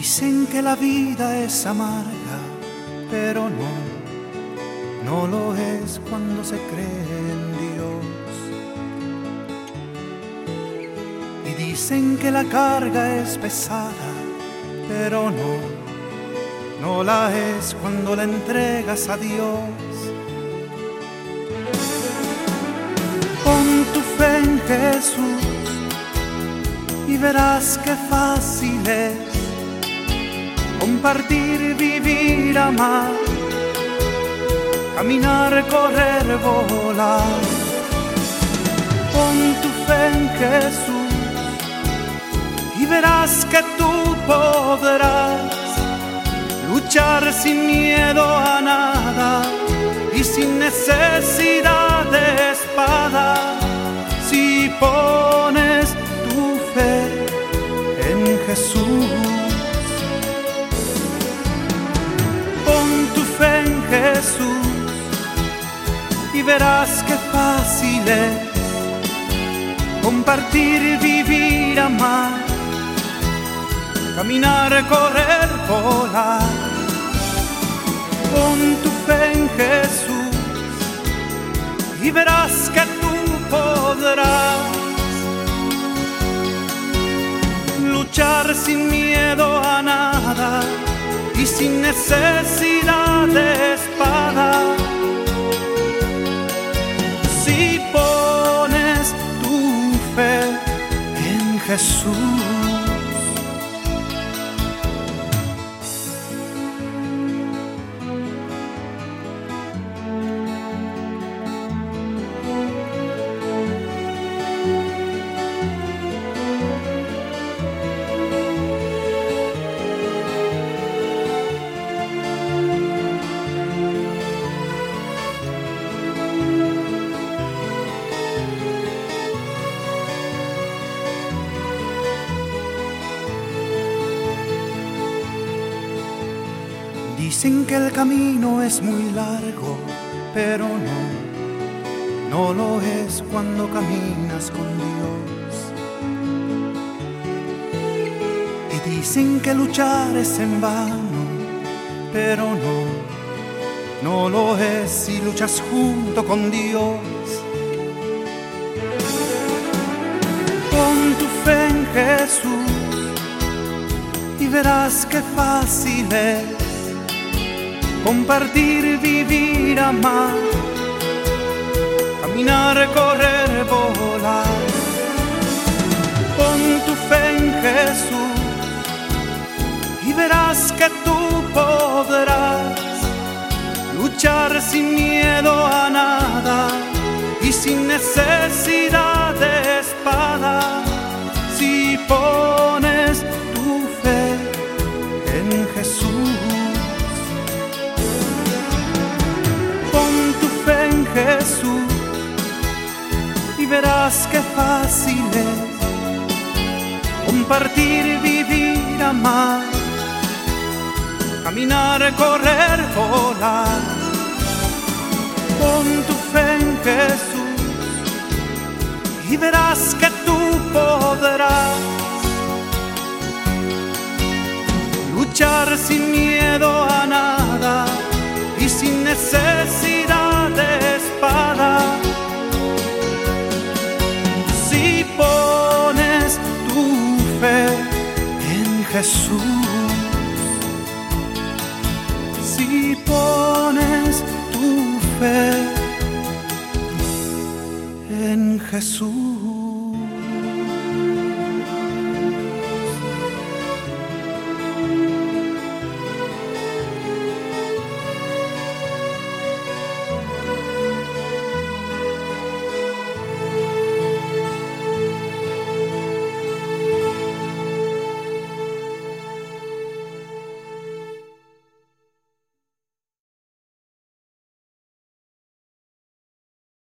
Dicen que la vida es amarga, pero no, no lo es cuando se cree en Dios. Y dicen que la carga es pesada, pero no, no la es cuando la entregas a Dios. Pon tu fe en Jesús y verás qué fácil es compartir, vivir, amar, caminar, correr, volar. Pon tu fe en Jesús y verás que tú podrás luchar sin miedo a nada y sin necesidad de espada. Si pones tu fe en Jesús. Y verás qué fácil es compartir, vivir, amar, caminar, correr, volar. Pon tu fe en Jesús y verás que tú podrás luchar sin miedo a nada y sin necesidad de Dicen que el camino es muy largo, pero no, no lo es cuando caminas con Dios. Y dicen que luchar es en vano, pero no, no lo es si luchas junto con Dios. Pon tu fe en Jesús y verás qué fácil es compartir, vivir, amar, caminar, correr, volar. Pon tu fe en Jesús y verás que tú podrás luchar sin miedo a nada y sin necesidad de espada. Jesús y verás qué fácil es compartir, vivir, amar, caminar, correr, volar. Pon tu fe en Jesús y verás que tú podrás luchar sin miedo a nada y sin necesidad Jesús, si pones tu fe en Jesús.